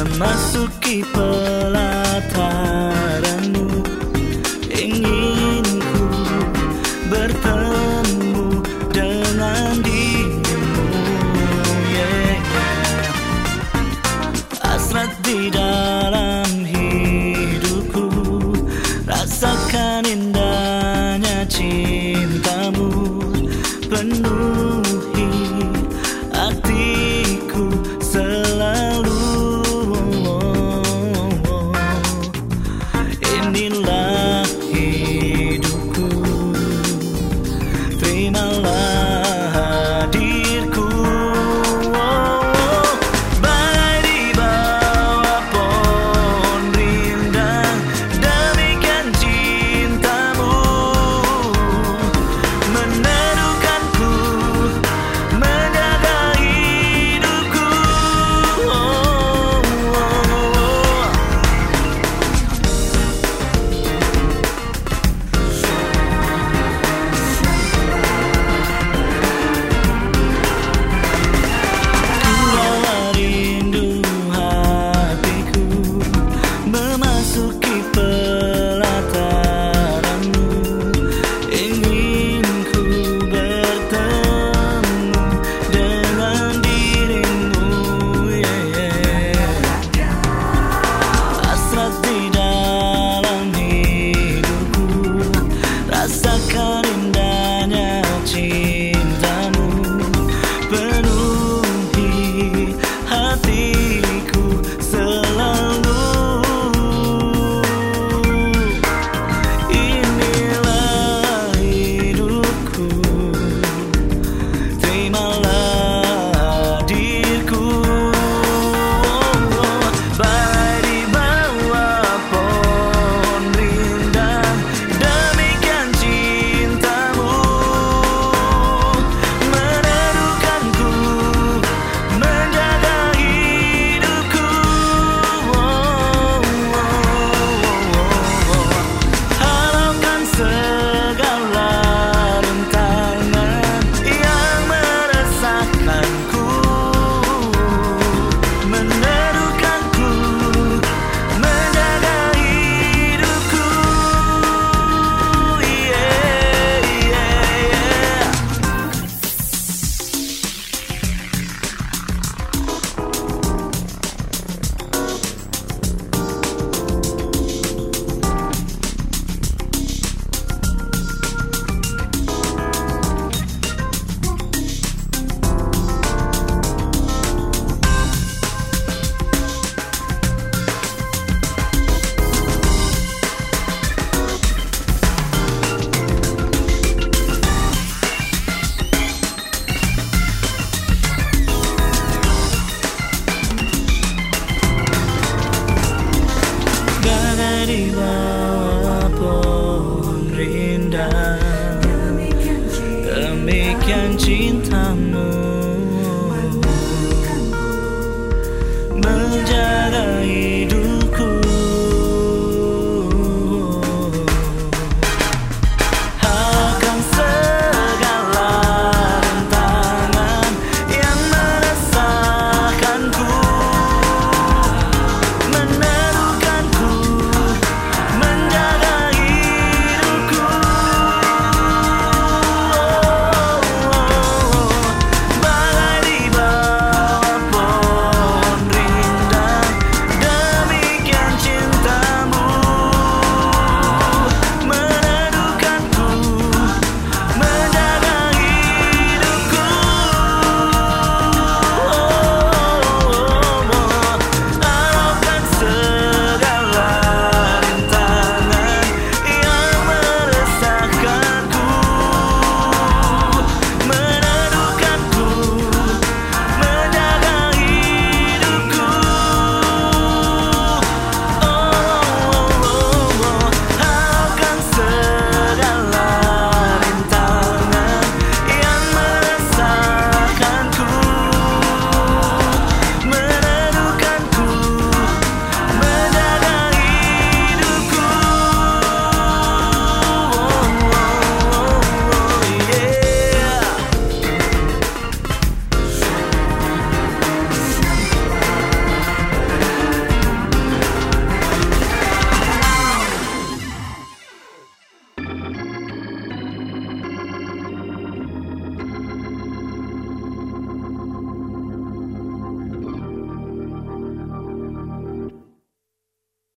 memasuki pelataranmu cintamu